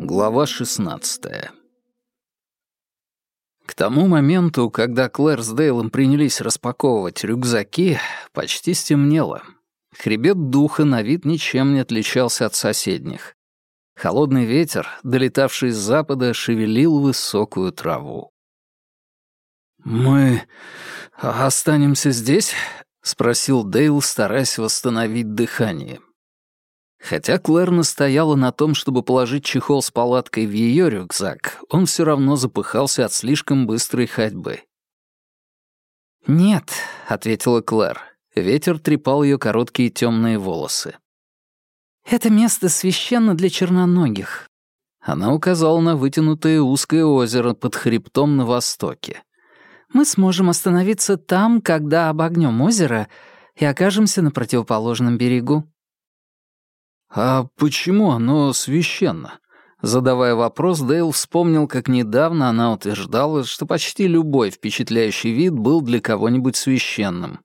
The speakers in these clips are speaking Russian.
Глава 16 К тому моменту, когда Клэр с Дейлом принялись распаковывать рюкзаки, почти стемнело. Хребет духа на вид ничем не отличался от соседних. Холодный ветер, долетавший с запада, шевелил высокую траву. «Мы останемся здесь?» — спросил Дейл, стараясь восстановить дыхание. Хотя Клэр настояла на том, чтобы положить чехол с палаткой в ее рюкзак, он все равно запыхался от слишком быстрой ходьбы. «Нет», — ответила Клэр. Ветер трепал ее короткие темные волосы. Это место священно для черноногих. Она указала на вытянутое узкое озеро под хребтом на востоке. Мы сможем остановиться там, когда обогнем озеро и окажемся на противоположном берегу. «А почему оно священно?» Задавая вопрос, Дейл вспомнил, как недавно она утверждала, что почти любой впечатляющий вид был для кого-нибудь священным.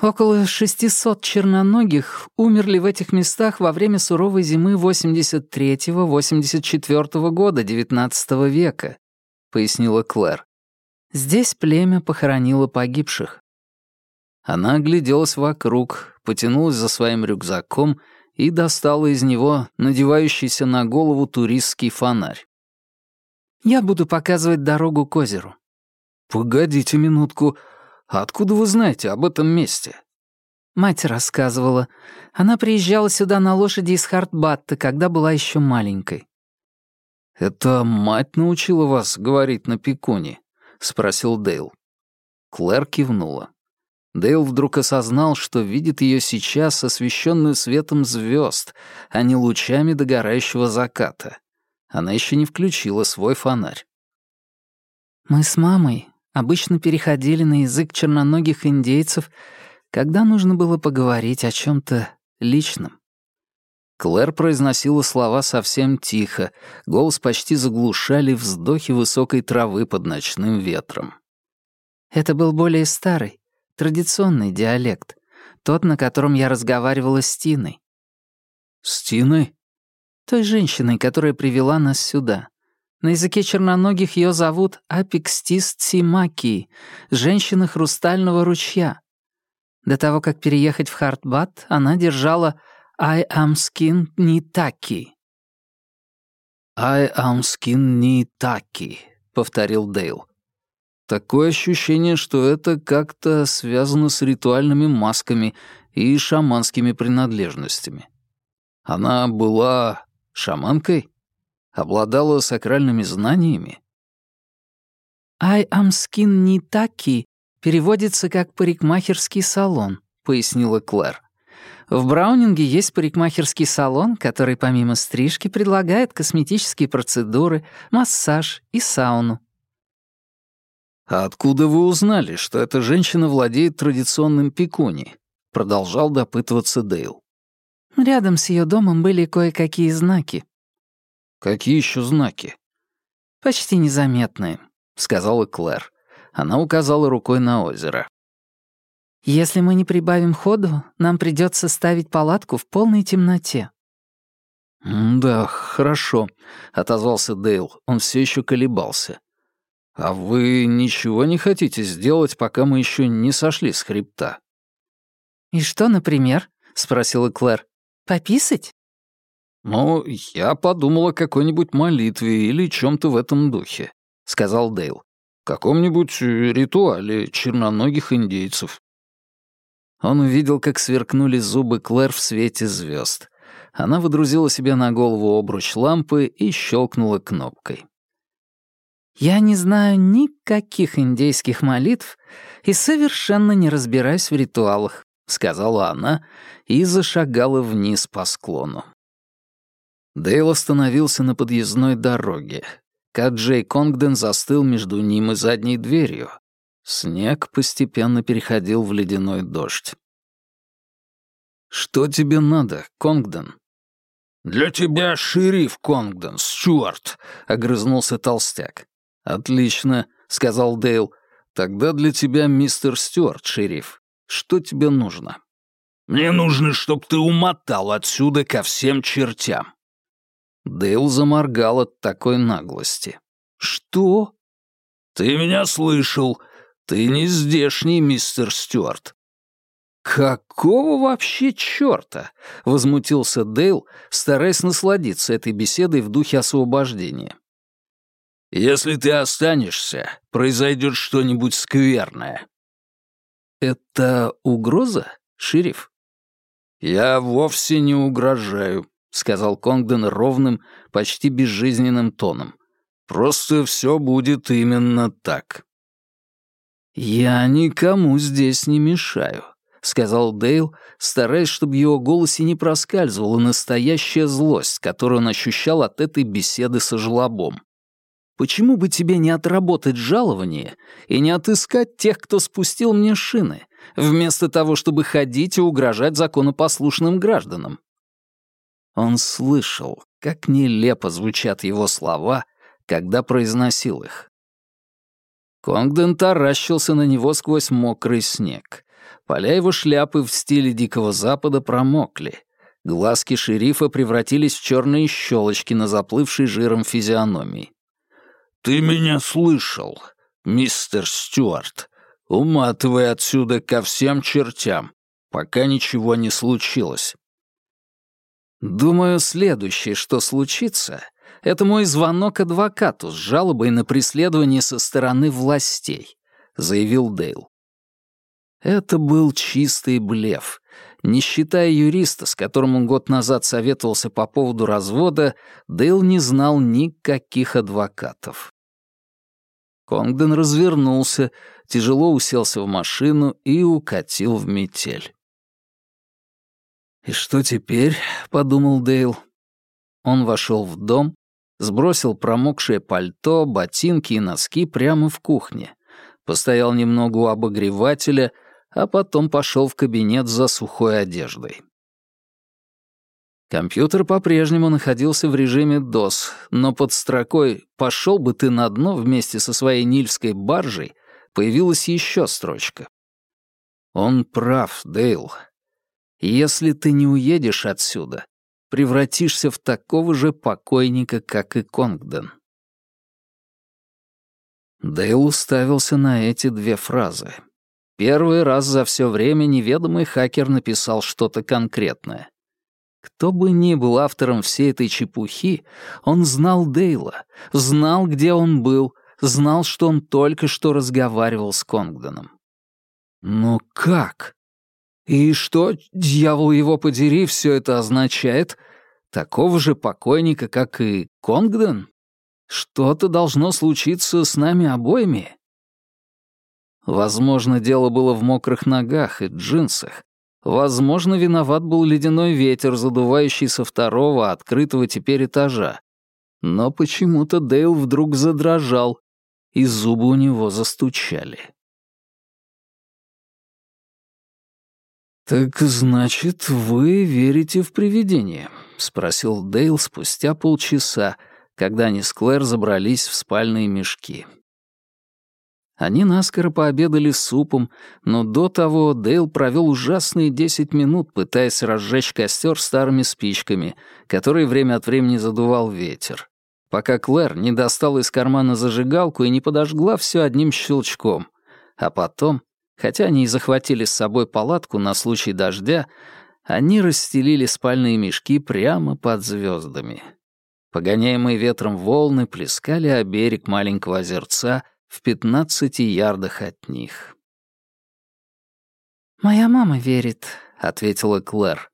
Около 600 черноногих умерли в этих местах во время суровой зимы 83-84 года XIX века, пояснила Клэр. Здесь племя похоронило погибших. Она огляделась вокруг, потянулась за своим рюкзаком и достала из него надевающийся на голову туристский фонарь. «Я буду показывать дорогу к озеру». «Погодите минутку», а откуда вы знаете об этом месте?» Мать рассказывала. Она приезжала сюда на лошади из Хартбатта, когда была еще маленькой. «Это мать научила вас говорить на пикуне?» — спросил Дейл. Клэр кивнула. Дейл вдруг осознал, что видит ее сейчас освещенную светом звезд, а не лучами догорающего заката. Она еще не включила свой фонарь. «Мы с мамой обычно переходили на язык черноногих индейцев, когда нужно было поговорить о чем то личном. Клэр произносила слова совсем тихо, голос почти заглушали вздохи высокой травы под ночным ветром. Это был более старый, традиционный диалект, тот, на котором я разговаривала с Тиной. «С Тиной?» Той женщиной, которая привела нас сюда. На языке черноногих ее зовут Апикстис Цимаки, женщина хрустального ручья. До того, как переехать в Хартбат, она держала «I am skin Nitaki». «I am skin Nitaki», — повторил Дейл. Такое ощущение, что это как-то связано с ритуальными масками и шаманскими принадлежностями. Она была шаманкой? обладала сакральными знаниями? «I am skin Nitaki» переводится как «парикмахерский салон», — пояснила Клэр. В Браунинге есть парикмахерский салон, который помимо стрижки предлагает косметические процедуры, массаж и сауну. «А откуда вы узнали, что эта женщина владеет традиционным пикуни?» — продолжал допытываться Дейл. Рядом с ее домом были кое-какие знаки. «Какие еще знаки?» «Почти незаметные», — сказала Клэр. Она указала рукой на озеро. «Если мы не прибавим ходу, нам придется ставить палатку в полной темноте». «Да, хорошо», — отозвался Дейл. Он все еще колебался. «А вы ничего не хотите сделать, пока мы еще не сошли с хребта?» «И что, например?» — спросила Клэр. «Пописать?» «Ну, я подумал о какой-нибудь молитве или чем-то в этом духе», — сказал Дейл. «Каком-нибудь ритуале черноногих индейцев». Он увидел, как сверкнули зубы Клэр в свете звезд. Она выдрузила себе на голову обруч лампы и щелкнула кнопкой. «Я не знаю никаких индейских молитв и совершенно не разбираюсь в ритуалах», — сказала она и зашагала вниз по склону. Дейл остановился на подъездной дороге. Каджей Конгден застыл между ним и задней дверью. Снег постепенно переходил в ледяной дождь. «Что тебе надо, Конгден?» «Для тебя шериф Конгден, Стюарт», — огрызнулся толстяк. «Отлично», — сказал Дейл. «Тогда для тебя мистер Стюарт, шериф. Что тебе нужно?» «Мне нужно, чтоб ты умотал отсюда ко всем чертям». Дейл заморгал от такой наглости. «Что?» «Ты меня слышал. Ты не здешний, мистер Стюарт». «Какого вообще чёрта?» — возмутился Дейл, стараясь насладиться этой беседой в духе освобождения. «Если ты останешься, произойдет что-нибудь скверное». «Это угроза, шериф?» «Я вовсе не угрожаю», — сказал Конгден ровным, почти безжизненным тоном. «Просто все будет именно так». «Я никому здесь не мешаю», — сказал Дейл, стараясь, чтобы в его голосе не проскальзывала настоящая злость, которую он ощущал от этой беседы со жлобом. «Почему бы тебе не отработать жалование и не отыскать тех, кто спустил мне шины, вместо того, чтобы ходить и угрожать законопослушным гражданам?» Он слышал, как нелепо звучат его слова, когда произносил их. Конгден таращился на него сквозь мокрый снег. Поля его шляпы в стиле Дикого Запада промокли. Глазки шерифа превратились в черные щелочки на заплывшей жиром физиономии. «Ты меня слышал, мистер Стюарт. Уматывай отсюда ко всем чертям, пока ничего не случилось». «Думаю, следующее, что случится, это мой звонок адвокату с жалобой на преследование со стороны властей», — заявил Дейл. Это был чистый блеф. Не считая юриста, с которым он год назад советовался по поводу развода, Дейл не знал никаких адвокатов. Конгден развернулся, тяжело уселся в машину и укатил в метель. «И что теперь?» — подумал Дейл. Он вошел в дом, сбросил промокшее пальто, ботинки и носки прямо в кухне, постоял немного у обогревателя — а потом пошел в кабинет за сухой одеждой. Компьютер по-прежнему находился в режиме DOS, но под строкой «Пошел бы ты на дно вместе со своей нильской баржей» появилась еще строчка. Он прав, Дейл. Если ты не уедешь отсюда, превратишься в такого же покойника, как и Конгден. Дейл уставился на эти две фразы. Первый раз за все время неведомый хакер написал что-то конкретное. Кто бы ни был автором всей этой чепухи, он знал Дейла, знал, где он был, знал, что он только что разговаривал с Конгденом. Но как? И что, дьявол его подери, все это означает? Такого же покойника, как и Конгден? Что-то должно случиться с нами обоими. Возможно, дело было в мокрых ногах и джинсах. Возможно, виноват был ледяной ветер, задувающий со второго, открытого теперь этажа. Но почему-то Дейл вдруг задрожал, и зубы у него застучали. «Так значит, вы верите в привидения?» — спросил Дейл спустя полчаса, когда они с Клэр забрались в спальные мешки. Они наскоро пообедали супом, но до того Дейл провел ужасные десять минут, пытаясь разжечь костер старыми спичками, которые время от времени задувал ветер, пока Клэр не достала из кармана зажигалку и не подожгла все одним щелчком. А потом, хотя они и захватили с собой палатку на случай дождя, они расстелили спальные мешки прямо под звездами. Погоняемые ветром волны плескали о берег маленького озерца, в пятнадцати ярдах от них. «Моя мама верит», — ответила Клэр.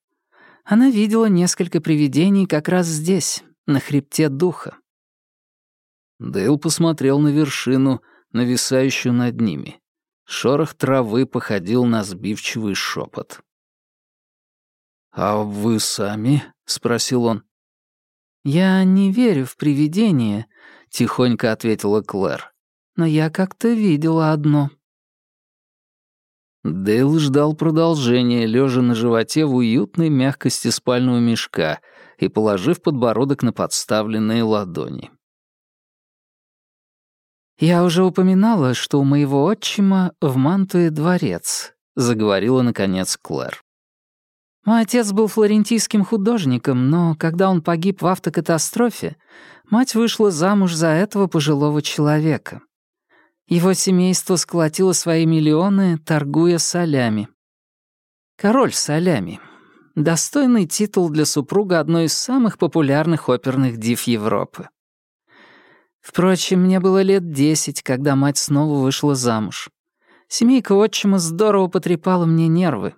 «Она видела несколько привидений как раз здесь, на хребте духа». Дейл посмотрел на вершину, нависающую над ними. Шорох травы походил на сбивчивый шепот. «А вы сами?» — спросил он. «Я не верю в привидения», — тихонько ответила Клэр но я как-то видела одно». Дейл ждал продолжения, лежа на животе в уютной мягкости спального мешка и положив подбородок на подставленные ладони. «Я уже упоминала, что у моего отчима в Мантуе дворец. заговорила наконец Клэр. Мой отец был флорентийским художником, но когда он погиб в автокатастрофе, мать вышла замуж за этого пожилого человека. Его семейство сколотило свои миллионы, торгуя солями. Король солями. Достойный титул для супруга одной из самых популярных оперных див Европы. Впрочем, мне было лет десять, когда мать снова вышла замуж. Семейка отчима здорово потрепала мне нервы.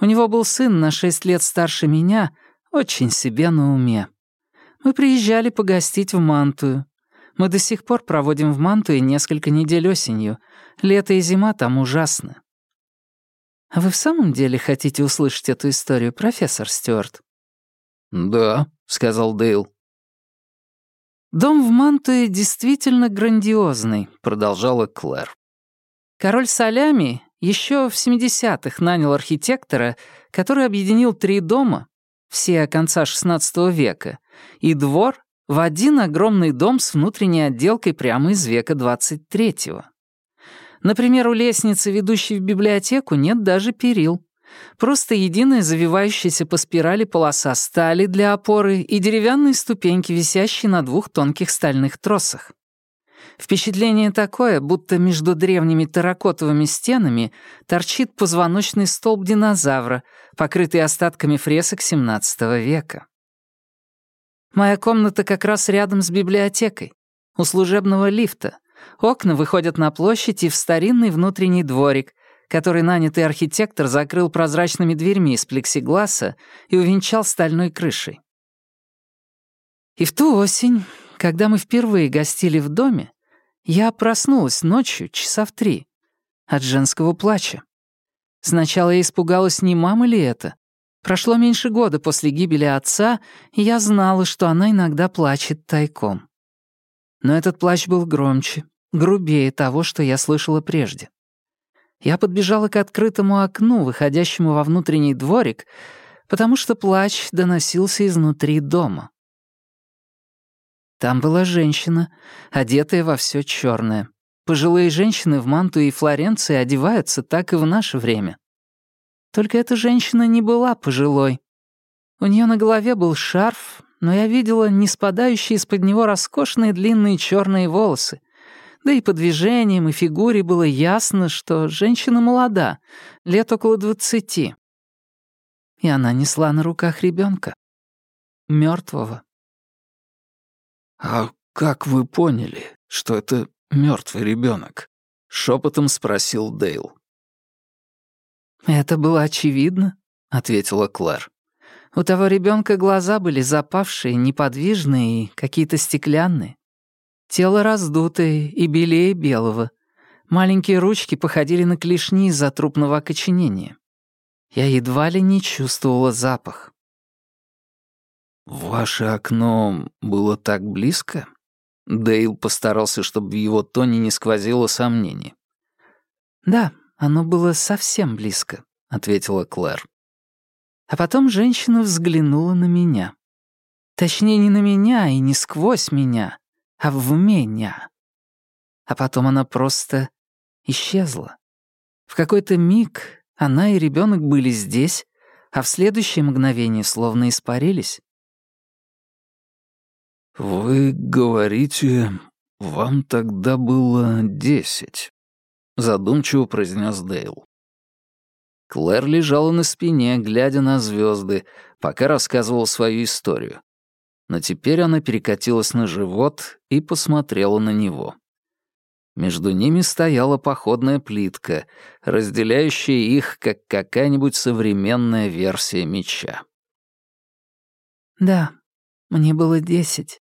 У него был сын на шесть лет старше меня, очень себе на уме. Мы приезжали погостить в Мантую. Мы до сих пор проводим в Мантуе несколько недель осенью. Лето и зима там ужасно. А вы в самом деле хотите услышать эту историю, профессор Стюарт? «Да», — сказал Дейл. «Дом в Мантуе действительно грандиозный», — продолжала Клэр. Король Салями еще в 70-х нанял архитектора, который объединил три дома, все конца XVI века, и двор в один огромный дом с внутренней отделкой прямо из века 23-го. Например, у лестницы, ведущей в библиотеку, нет даже перил. Просто единая завивающаяся по спирали полоса стали для опоры и деревянные ступеньки, висящие на двух тонких стальных тросах. Впечатление такое, будто между древними терракотовыми стенами торчит позвоночный столб динозавра, покрытый остатками фресок XVII века. Моя комната как раз рядом с библиотекой, у служебного лифта. Окна выходят на площадь и в старинный внутренний дворик, который нанятый архитектор закрыл прозрачными дверьми из плексигласа и увенчал стальной крышей. И в ту осень, когда мы впервые гостили в доме, я проснулась ночью часа в три от женского плача. Сначала я испугалась, не мама ли это. Прошло меньше года после гибели отца, и я знала, что она иногда плачет тайком. Но этот плач был громче, грубее того, что я слышала прежде. Я подбежала к открытому окну, выходящему во внутренний дворик, потому что плач доносился изнутри дома. Там была женщина, одетая во все черное. Пожилые женщины в Манту и Флоренции одеваются так и в наше время. Только эта женщина не была пожилой. У нее на голове был шарф, но я видела не спадающие из-под него роскошные длинные черные волосы. Да и по движениям и фигуре было ясно, что женщина молода, лет около двадцати. И она несла на руках ребенка, мертвого. «А как вы поняли, что это мертвый ребенок? шепотом спросил Дейл. «Это было очевидно», — ответила Клэр. «У того ребенка глаза были запавшие, неподвижные и какие-то стеклянные. Тело раздутое и белее белого. Маленькие ручки походили на клешни из-за трупного окоченения. Я едва ли не чувствовала запах. «Ваше окно было так близко?» Дейл постарался, чтобы в его тоне не сквозило сомнений. «Да, оно было совсем близко», — ответила Клэр. А потом женщина взглянула на меня. Точнее, не на меня и не сквозь меня, а в меня. А потом она просто исчезла. В какой-то миг она и ребенок были здесь, а в следующее мгновение словно испарились. «Вы говорите, вам тогда было десять», — задумчиво произнес Дейл. Клэр лежала на спине, глядя на звезды, пока рассказывал свою историю. Но теперь она перекатилась на живот и посмотрела на него. Между ними стояла походная плитка, разделяющая их, как какая-нибудь современная версия меча. «Да, мне было десять»,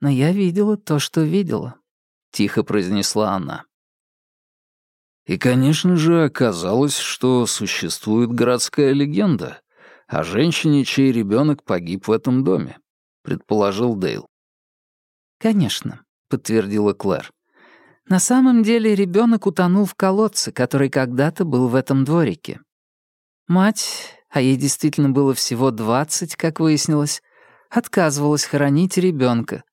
но я видела то, что видела», — тихо произнесла она. И, конечно же, оказалось, что существует городская легенда о женщине, чей ребенок погиб в этом доме, предположил Дейл. Конечно, подтвердила Клэр. На самом деле ребенок утонул в колодце, который когда-то был в этом дворике. Мать, а ей действительно было всего двадцать, как выяснилось, отказывалась хоронить ребенка,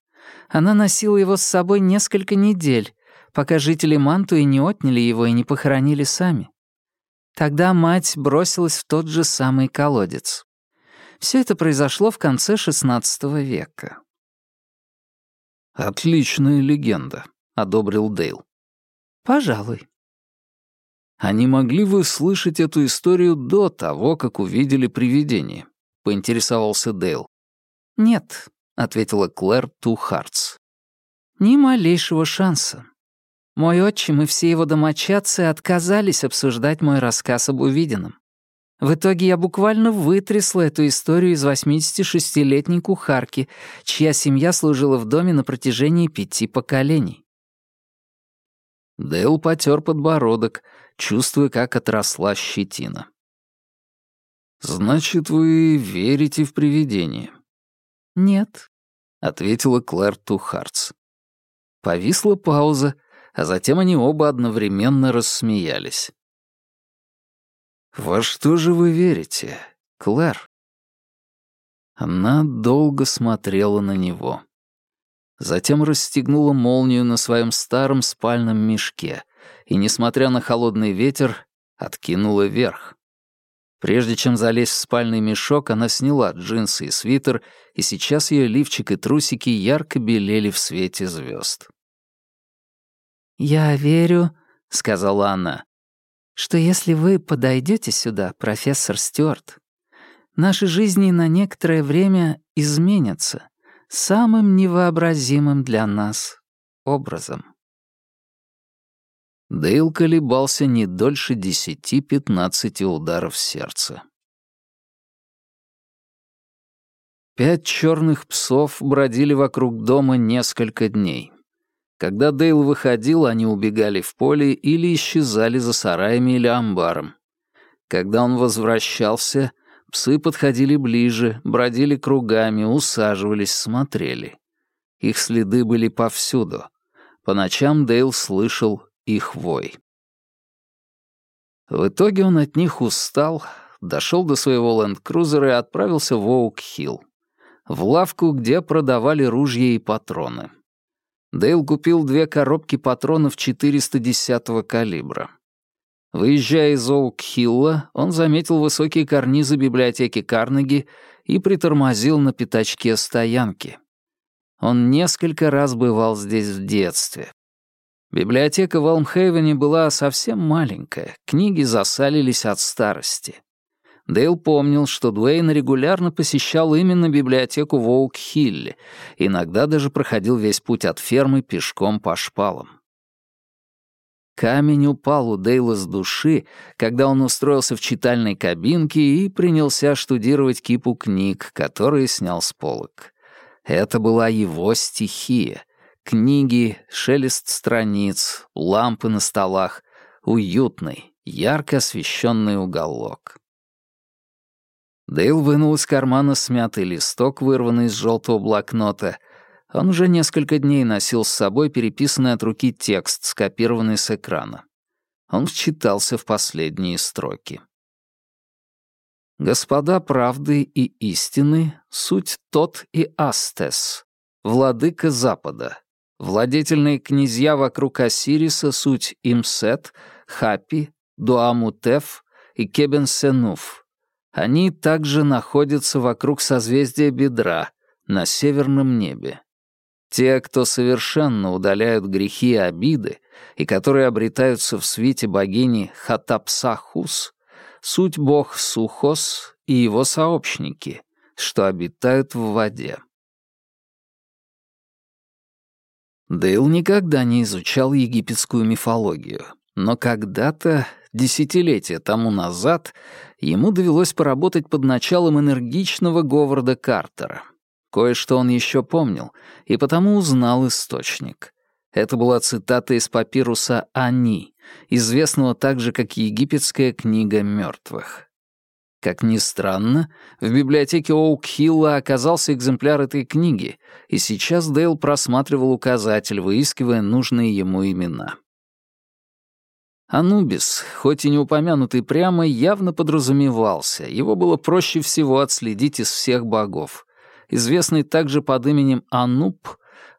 она носила его с собой несколько недель, пока жители Мантуи не отняли его и не похоронили сами. Тогда мать бросилась в тот же самый колодец. Все это произошло в конце XVI века. «Отличная легенда», — одобрил Дейл. «Пожалуй». «А не могли вы слышать эту историю до того, как увидели привидение?» — поинтересовался Дейл. «Нет», — ответила Клэр Тухартс. «Ни малейшего шанса. Мой отчим и все его домочадцы отказались обсуждать мой рассказ об увиденном. В итоге я буквально вытрясла эту историю из 86-летней кухарки, чья семья служила в доме на протяжении пяти поколений. Дэл потер подбородок, чувствуя, как отросла щетина. «Значит, вы верите в привидения?» «Нет», — ответила Клэр Тухартс. Повисла пауза, а затем они оба одновременно рассмеялись. «Во что же вы верите, Клэр?» Она долго смотрела на него. Затем расстегнула молнию на своем старом спальном мешке и, несмотря на холодный ветер, откинула вверх. Прежде чем залезть в спальный мешок, она сняла джинсы и свитер, и сейчас ее лифчик и трусики ярко белели в свете звезд. «Я верю», — сказала она, «что если вы подойдете сюда, профессор Стюарт, наши жизни на некоторое время изменятся самым невообразимым для нас образом». Дейл колебался не дольше десяти-пятнадцати ударов сердца. Пять черных псов бродили вокруг дома несколько дней. Когда Дейл выходил, они убегали в поле или исчезали за сараями или амбаром. Когда он возвращался, псы подходили ближе, бродили кругами, усаживались, смотрели. Их следы были повсюду. По ночам Дейл слышал их вой. В итоге он от них устал, дошел до своего ленд-крузера и отправился в Оук-Хилл, в лавку, где продавали ружья и патроны. Дейл купил две коробки патронов 410-го калибра. Выезжая из Оук-Хилла, он заметил высокие карнизы библиотеки Карнеги и притормозил на пятачке стоянки. Он несколько раз бывал здесь в детстве. Библиотека в Элмхейвене была совсем маленькая, книги засалились от старости. Дейл помнил, что Дуэйн регулярно посещал именно библиотеку в Оук-Хилле, иногда даже проходил весь путь от фермы пешком по шпалам. Камень упал у Дейла с души, когда он устроился в читальной кабинке и принялся штудировать кипу книг, которые снял с полок. Это была его стихия. Книги, шелест страниц, лампы на столах, уютный, ярко освещенный уголок. Дейл вынул из кармана смятый листок, вырванный из желтого блокнота. Он уже несколько дней носил с собой переписанный от руки текст, скопированный с экрана. Он вчитался в последние строки. «Господа правды и истины, суть тот и Астес, владыка Запада, владетельные князья вокруг Осириса, суть Имсет, Хапи, Дуамутеф и Кебенсенуф, они также находятся вокруг созвездия Бедра, на северном небе. Те, кто совершенно удаляют грехи и обиды, и которые обретаются в свете богини Хатапсахус, суть бог Сухос и его сообщники, что обитают в воде. Дейл никогда не изучал египетскую мифологию, но когда-то десятилетия тому назад ему довелось поработать под началом энергичного Говарда Картера. Кое-что он еще помнил, и потому узнал источник. Это была цитата из папируса «Они», известного также как «Египетская книга мертвых». Как ни странно, в библиотеке Оук-Хилла оказался экземпляр этой книги, и сейчас Дейл просматривал указатель, выискивая нужные ему имена. Анубис, хоть и не упомянутый прямо, явно подразумевался, его было проще всего отследить из всех богов. Известный также под именем Ануб,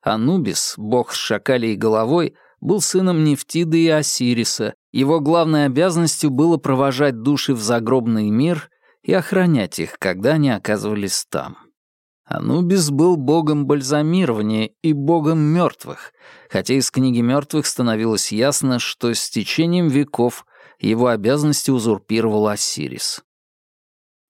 Анубис, бог с шакалей головой, был сыном Нефтиды и Осириса. Его главной обязанностью было провожать души в загробный мир и охранять их, когда они оказывались там. Анубис был богом бальзамирования и богом мертвых, хотя из книги мертвых становилось ясно, что с течением веков его обязанности узурпировал Осирис.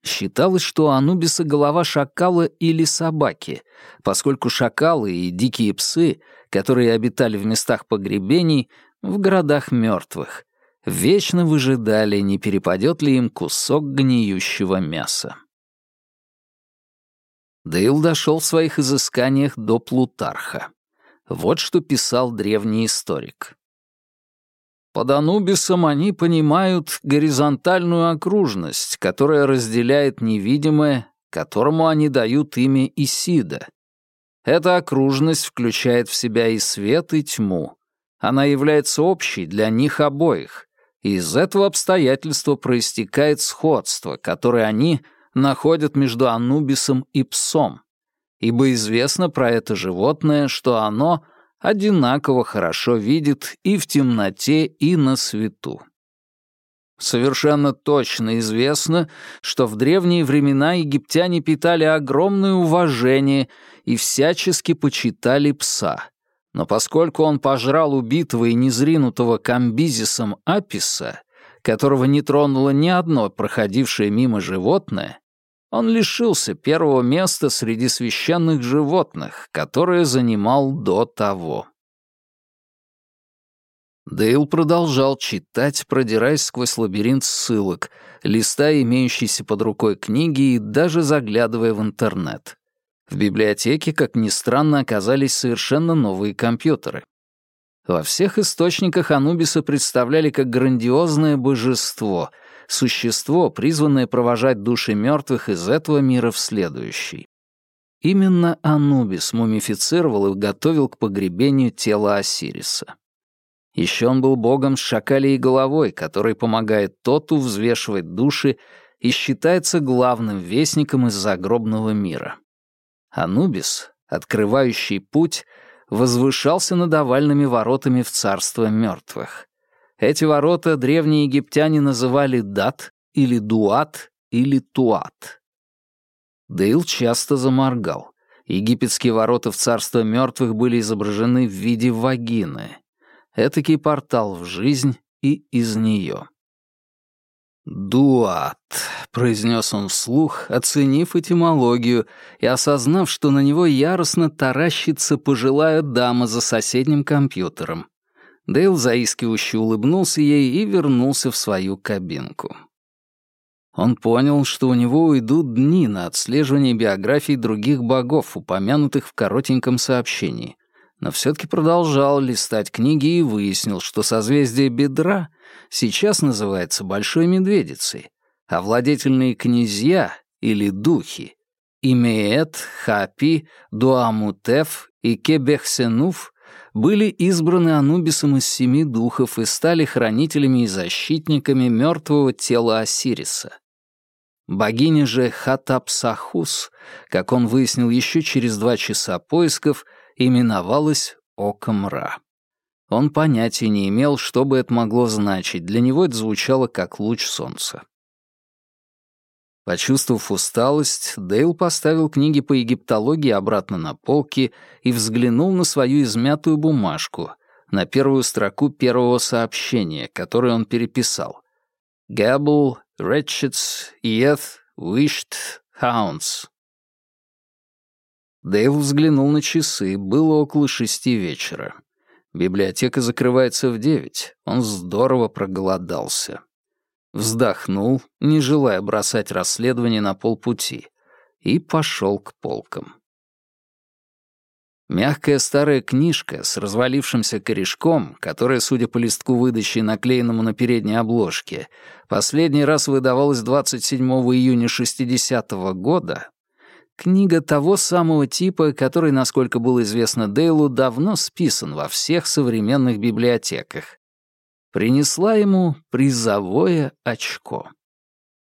Считалось, что у Анубиса голова шакала или собаки, поскольку шакалы и дикие псы, которые обитали в местах погребений, в городах мертвых, вечно выжидали, не перепадет ли им кусок гниющего мяса. Дейл дошел в своих изысканиях до Плутарха. Вот что писал древний историк. Под Анубисом они понимают горизонтальную окружность, которая разделяет невидимое, которому они дают имя Исида. Эта окружность включает в себя и свет, и тьму. Она является общей для них обоих, и из этого обстоятельства проистекает сходство, которое они находят между Анубисом и псом, ибо известно про это животное, что оно — одинаково хорошо видит и в темноте, и на свету. Совершенно точно известно, что в древние времена египтяне питали огромное уважение и всячески почитали пса. Но поскольку он пожрал убитого и незринутого камбизисом Аписа, которого не тронуло ни одно проходившее мимо животное, он лишился первого места среди священных животных, которое занимал до того. Дейл продолжал читать, продираясь сквозь лабиринт ссылок, листая имеющиеся под рукой книги и даже заглядывая в интернет. В библиотеке, как ни странно, оказались совершенно новые компьютеры. Во всех источниках Анубиса представляли как грандиозное божество — существо, призванное провожать души мертвых из этого мира в следующий. Именно Анубис мумифицировал и готовил к погребению тело Осириса. Еще он был богом с шакалей головой, который помогает Тоту взвешивать души и считается главным вестником из загробного мира. Анубис, открывающий путь, возвышался над овальными воротами в царство мертвых. Эти ворота древние египтяне называли Дат или Дуат или Туат. Дейл часто заморгал. Египетские ворота в царство мертвых были изображены в виде вагины. Этакий портал в жизнь и из нее. «Дуат», — произнес он вслух, оценив этимологию и осознав, что на него яростно таращится пожилая дама за соседним компьютером. Дейл заискивающе улыбнулся ей и вернулся в свою кабинку. Он понял, что у него уйдут дни на отслеживание биографий других богов, упомянутых в коротеньком сообщении, но все-таки продолжал листать книги и выяснил, что созвездие бедра сейчас называется Большой Медведицей, а владетельные князья или духи Имеет, Хапи, Дуамутеф и Кебехсенуф были избраны Анубисом из семи духов и стали хранителями и защитниками мертвого тела Осириса. Богиня же Хатапсахус, как он выяснил еще через два часа поисков, именовалась Оком Ра. Он понятия не имел, что бы это могло значить, для него это звучало как луч солнца. Почувствовав усталость, Дейл поставил книги по египтологии обратно на полки и взглянул на свою измятую бумажку, на первую строку первого сообщения, которое он переписал. «Габл, Ретчетс, Иeth, Wished, Hounds». Дейл взглянул на часы, было около шести вечера. Библиотека закрывается в девять, он здорово проголодался вздохнул, не желая бросать расследование на полпути, и пошел к полкам. Мягкая старая книжка с развалившимся корешком, которая, судя по листку выдачи, наклеенному на передней обложке, последний раз выдавалась 27 июня 60 -го года, книга того самого типа, который, насколько было известно Дейлу, давно списан во всех современных библиотеках, принесла ему призовое очко.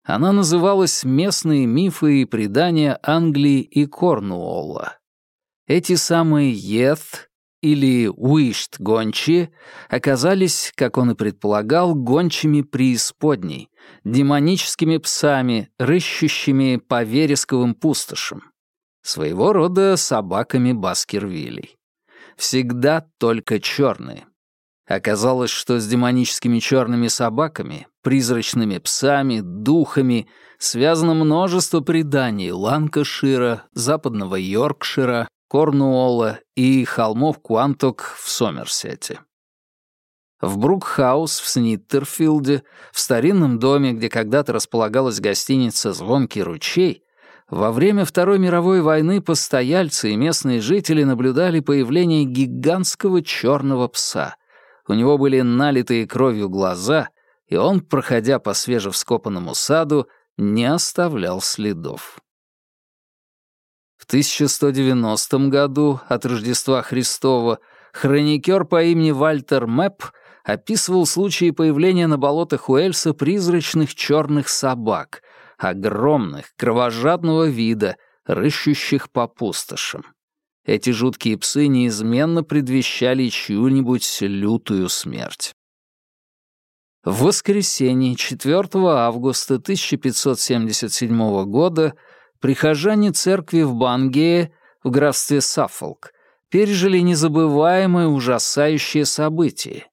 Она называлась «Местные мифы и предания Англии и Корнуолла». Эти самые Eth, или Уишт гончие оказались, как он и предполагал, гончими преисподней, демоническими псами, рыщущими по вересковым пустошам. Своего рода собаками Баскервилей. Всегда только черные. Оказалось, что с демоническими черными собаками, призрачными псами, духами связано множество преданий Ланкашира, западного Йоркшира, Корнуолла и холмов Куанток в Сомерсете. В Брукхаус в Сниттерфилде, в старинном доме, где когда-то располагалась гостиница «Звонкий ручей», во время Второй мировой войны постояльцы и местные жители наблюдали появление гигантского черного пса. У него были налитые кровью глаза, и он, проходя по свежевскопанному саду, не оставлял следов. В 1190 году от Рождества Христова хроникер по имени Вальтер Мэп описывал случаи появления на болотах Уэльса призрачных черных собак, огромных, кровожадного вида, рыщущих по пустошам. Эти жуткие псы неизменно предвещали чью-нибудь лютую смерть. В воскресенье 4 августа 1577 года прихожане церкви в Бангее в графстве Саффолк пережили незабываемое ужасающее событие.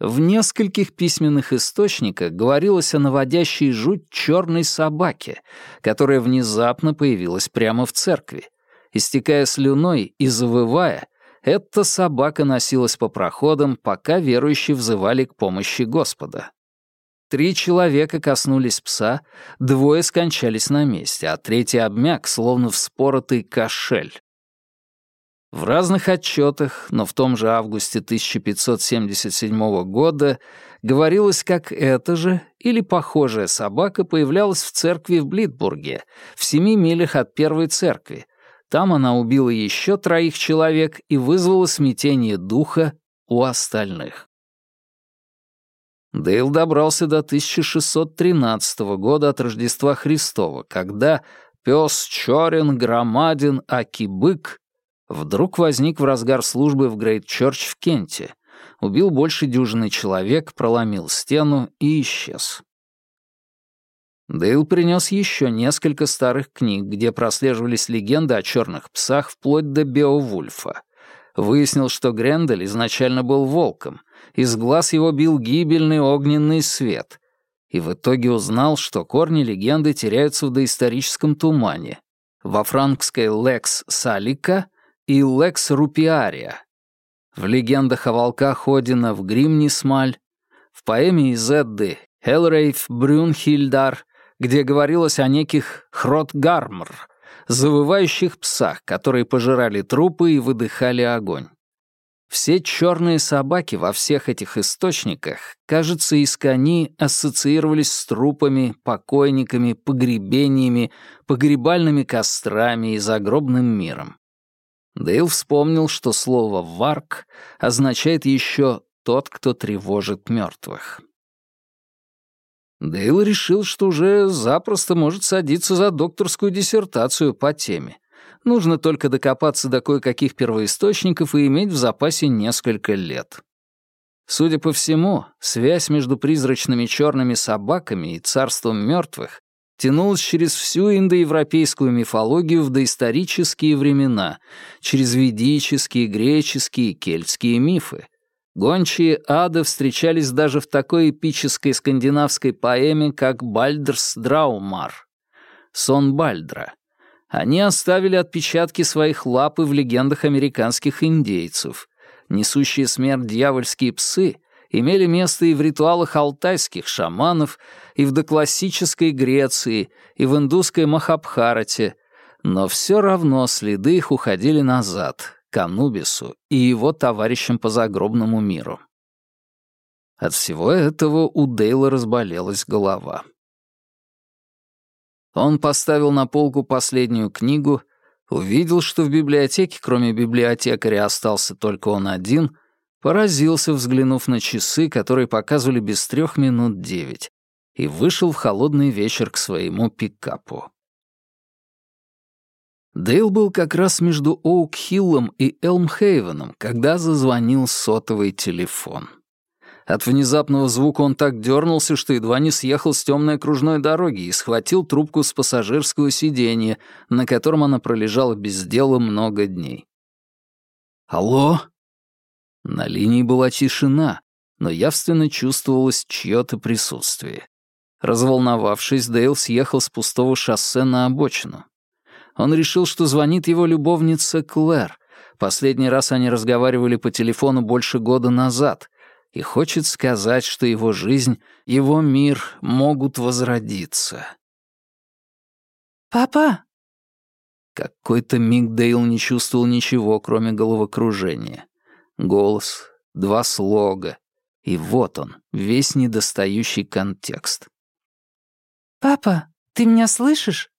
В нескольких письменных источниках говорилось о наводящей жуть черной собаке, которая внезапно появилась прямо в церкви. Истекая слюной и завывая, эта собака носилась по проходам, пока верующие взывали к помощи Господа. Три человека коснулись пса, двое скончались на месте, а третий обмяк, словно вспоротый кошель. В разных отчетах, но в том же августе 1577 года говорилось, как эта же или похожая собака появлялась в церкви в Блитбурге, в семи милях от первой церкви. Там она убила еще троих человек и вызвала смятение духа у остальных. Дейл добрался до 1613 года от Рождества Христова, когда пес Чорин, Громадин, Акибык вдруг возник в разгар службы в Грейт-Чорч в Кенте, убил больше дюжины человек, проломил стену и исчез. Дейл принес еще несколько старых книг, где прослеживались легенды о черных псах вплоть до Беовульфа. Выяснил, что Грендель изначально был волком, из глаз его бил гибельный огненный свет. И в итоге узнал, что корни легенды теряются в доисторическом тумане. Во франкской «Лекс Салика» и «Лекс Рупиария». В легендах о волках Одина в Гримнисмаль, в поэме из Эдды «Хелрейф Брюнхильдар», где говорилось о неких Хротгармр, завывающих псах, которые пожирали трупы и выдыхали огонь. Все черные собаки во всех этих источниках, кажется, из кони ассоциировались с трупами, покойниками, погребениями, погребальными кострами и загробным миром. Дейл вспомнил, что слово «варк» означает еще «тот, кто тревожит мертвых». Дейл решил, что уже запросто может садиться за докторскую диссертацию по теме — Нужно только докопаться до кое-каких первоисточников и иметь в запасе несколько лет. Судя по всему, связь между призрачными черными собаками и царством мертвых тянулась через всю индоевропейскую мифологию в доисторические времена, через ведические, греческие кельтские мифы. Гончие ада встречались даже в такой эпической скандинавской поэме, как «Бальдерс Драумар» — «Сон Бальдра», они оставили отпечатки своих лап и в легендах американских индейцев. Несущие смерть дьявольские псы имели место и в ритуалах алтайских шаманов, и в доклассической Греции, и в индусской Махабхарате, но все равно следы их уходили назад, к Анубису и его товарищам по загробному миру. От всего этого у Дейла разболелась голова. Он поставил на полку последнюю книгу, увидел, что в библиотеке, кроме библиотекаря, остался только он один, поразился, взглянув на часы, которые показывали без трех минут девять, и вышел в холодный вечер к своему пикапу. Дейл был как раз между Оук-Хиллом и Элмхейвеном, когда зазвонил сотовый телефон. От внезапного звука он так дернулся, что едва не съехал с темной окружной дороги и схватил трубку с пассажирского сиденья, на котором она пролежала без дела много дней. «Алло?» На линии была тишина, но явственно чувствовалось чье-то присутствие. Разволновавшись, Дейл съехал с пустого шоссе на обочину. Он решил, что звонит его любовница Клэр. Последний раз они разговаривали по телефону больше года назад, и хочет сказать, что его жизнь, его мир могут возродиться. «Папа!» Какой-то миг Дейл не чувствовал ничего, кроме головокружения. Голос, два слога. И вот он, весь недостающий контекст. «Папа, ты меня слышишь?»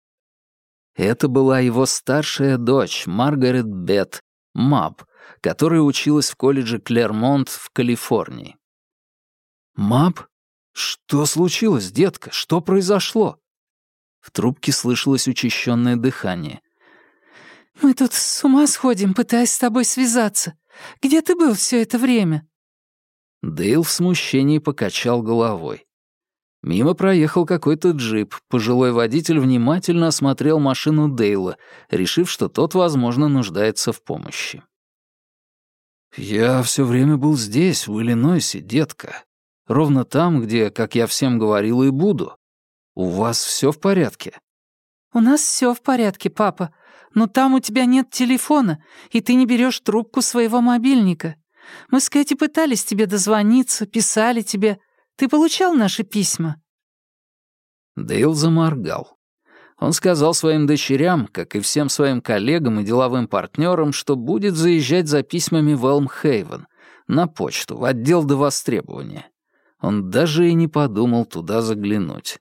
Это была его старшая дочь, Маргарет Бет, Маб, которая училась в колледже Клермонт в Калифорнии. «Маб? Что случилось, детка? Что произошло?» В трубке слышалось учащенное дыхание. «Мы тут с ума сходим, пытаясь с тобой связаться. Где ты был все это время?» Дейл в смущении покачал головой. Мимо проехал какой-то джип. Пожилой водитель внимательно осмотрел машину Дейла, решив, что тот, возможно, нуждается в помощи. «Я все время был здесь, в Иллинойсе, детка. Ровно там, где, как я всем говорил, и буду. У вас все в порядке?» «У нас все в порядке, папа. Но там у тебя нет телефона, и ты не берешь трубку своего мобильника. Мы с Кэти пытались тебе дозвониться, писали тебе. Ты получал наши письма?» Дейл заморгал. Он сказал своим дочерям, как и всем своим коллегам и деловым партнерам, что будет заезжать за письмами в Элмхейвен, на почту, в отдел до востребования. Он даже и не подумал туда заглянуть.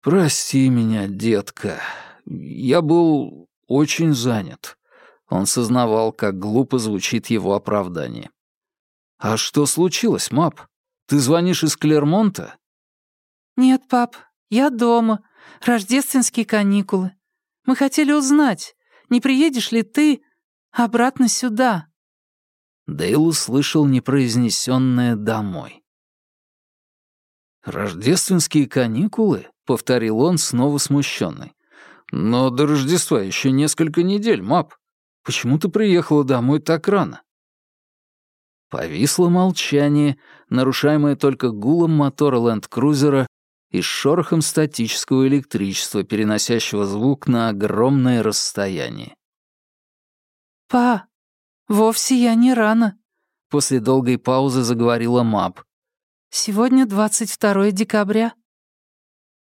«Прости меня, детка», я был очень занят. Он сознавал, как глупо звучит его оправдание. «А что случилось, Мап? Ты звонишь из Клермонта?» «Нет, пап, я дома. Рождественские каникулы. Мы хотели узнать, не приедешь ли ты обратно сюда?» Дейл услышал непроизнесенное «домой». «Рождественские каникулы?» — повторил он, снова смущенный. Но до Рождества еще несколько недель, Мап. Почему ты приехала домой так рано?» Повисло молчание, нарушаемое только гулом мотора ленд-крузера и шорохом статического электричества, переносящего звук на огромное расстояние. «Па, вовсе я не рано», — после долгой паузы заговорила Мап. «Сегодня 22 декабря».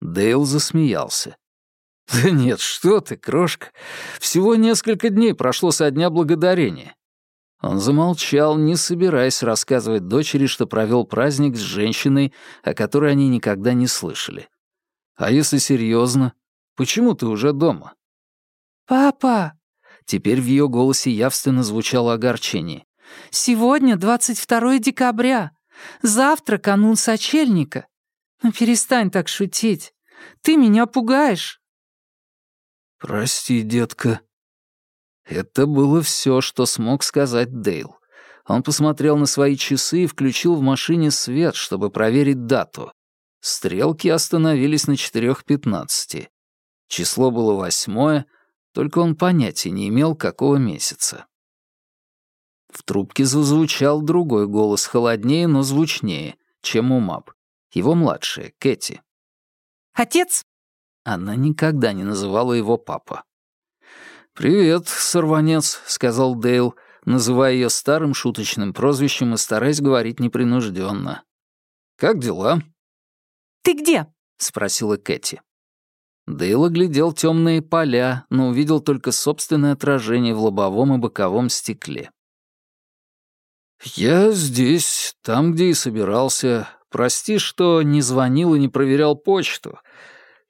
Дейл засмеялся. «Да нет, что ты, крошка. Всего несколько дней прошло со дня благодарения». Он замолчал, не собираясь рассказывать дочери, что провел праздник с женщиной, о которой они никогда не слышали. «А если серьезно, почему ты уже дома?» «Папа!» Теперь в ее голосе явственно звучало огорчение. «Сегодня 22 декабря. Завтра канун сочельника. Ну перестань так шутить. Ты меня пугаешь». «Прости, детка». Это было все, что смог сказать Дейл. Он посмотрел на свои часы и включил в машине свет, чтобы проверить дату. Стрелки остановились на 4.15. Число было восьмое, только он понятия не имел, какого месяца. В трубке зазвучал другой голос, холоднее, но звучнее, чем у Мап. Его младшая, Кэти. «Отец, она никогда не называла его папа. «Привет, сорванец», — сказал Дейл, называя ее старым шуточным прозвищем и стараясь говорить непринужденно. «Как дела?» «Ты где?» — спросила Кэти. Дейл оглядел темные поля, но увидел только собственное отражение в лобовом и боковом стекле. «Я здесь, там, где и собирался. Прости, что не звонил и не проверял почту.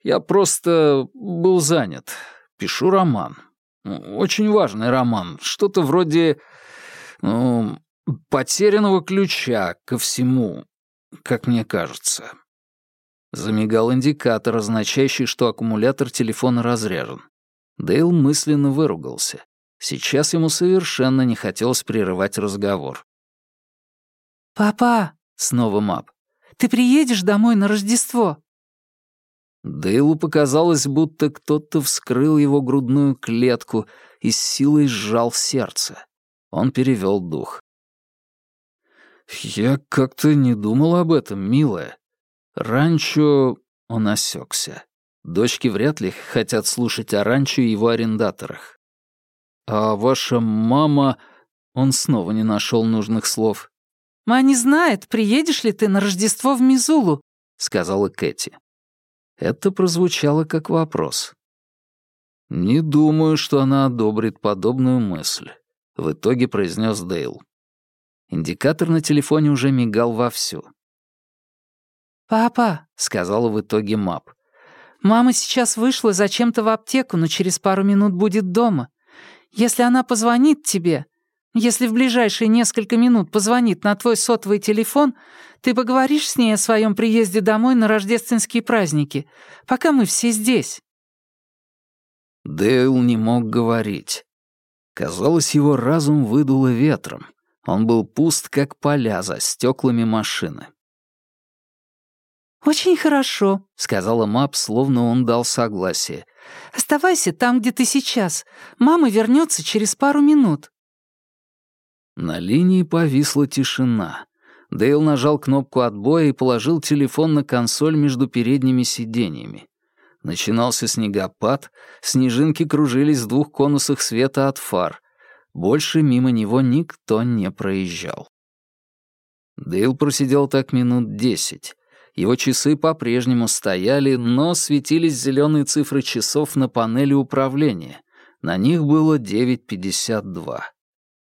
Я просто был занят. Пишу роман. Очень важный роман. Что-то вроде... Ну, потерянного ключа ко всему, как мне кажется. Замигал индикатор, означающий, что аккумулятор телефона разряжен. Дейл мысленно выругался. Сейчас ему совершенно не хотелось прерывать разговор. «Папа!» — снова Мап. «Ты приедешь домой на Рождество?» Дейлу показалось, будто кто-то вскрыл его грудную клетку и с силой сжал сердце. Он перевел дух. «Я как-то не думал об этом, милая. Ранчо...» — он осекся. Дочки вряд ли хотят слушать о ранчо и его арендаторах. «А ваша мама...» Он снова не нашел нужных слов. «Ма не знает, приедешь ли ты на Рождество в Мизулу», — сказала Кэти. Это прозвучало как вопрос. «Не думаю, что она одобрит подобную мысль», — в итоге произнес Дейл. Индикатор на телефоне уже мигал вовсю. «Папа», — сказала в итоге Мап, — «мама сейчас вышла зачем-то в аптеку, но через пару минут будет дома. Если она позвонит тебе, если в ближайшие несколько минут позвонит на твой сотовый телефон, ты поговоришь с ней о своем приезде домой на рождественские праздники, пока мы все здесь». Дейл не мог говорить. Казалось, его разум выдуло ветром. Он был пуст, как поля за стеклами машины. «Очень хорошо», — сказала Мап, словно он дал согласие. «Оставайся там, где ты сейчас. Мама вернется через пару минут». На линии повисла тишина. Дейл нажал кнопку отбоя и положил телефон на консоль между передними сиденьями. Начинался снегопад, снежинки кружились в двух конусах света от фар. Больше мимо него никто не проезжал. Дейл просидел так минут десять. Его часы по-прежнему стояли, но светились зеленые цифры часов на панели управления. На них было 9.52.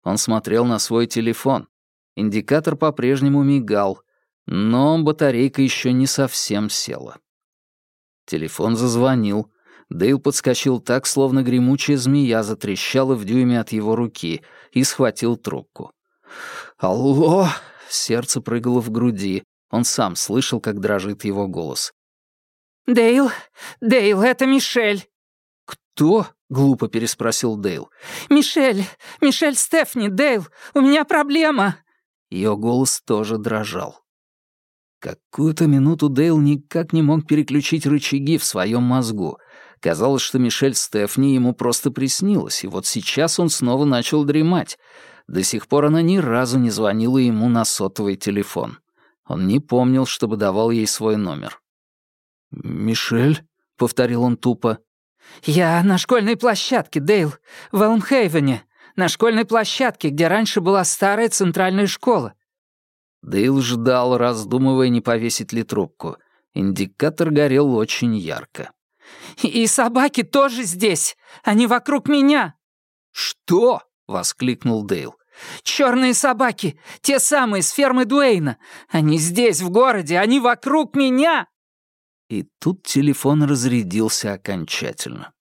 Он смотрел на свой телефон. Индикатор по-прежнему мигал, но батарейка еще не совсем села. Телефон зазвонил. Дейл подскочил так, словно гремучая змея затрещала в дюйме от его руки и схватил трубку. «Алло!» — сердце прыгало в груди. Он сам слышал, как дрожит его голос. «Дейл! Дейл, это Мишель!» «Кто?» — глупо переспросил Дейл. «Мишель! Мишель Стефни, Дейл! У меня проблема!» Ее голос тоже дрожал. Какую-то минуту Дейл никак не мог переключить рычаги в своем мозгу. Казалось, что Мишель Стефни ему просто приснилась, и вот сейчас он снова начал дремать. До сих пор она ни разу не звонила ему на сотовый телефон. Он не помнил, чтобы давал ей свой номер. «Мишель?» — повторил он тупо. «Я на школьной площадке, Дейл, в Элмхейвене, на школьной площадке, где раньше была старая центральная школа. Дейл ждал, раздумывая, не повесить ли трубку. Индикатор горел очень ярко. «И собаки тоже здесь! Они вокруг меня!» «Что?» — воскликнул Дейл. «Черные собаки! Те самые с фермы Дуэйна! Они здесь, в городе! Они вокруг меня!» И тут телефон разрядился окончательно.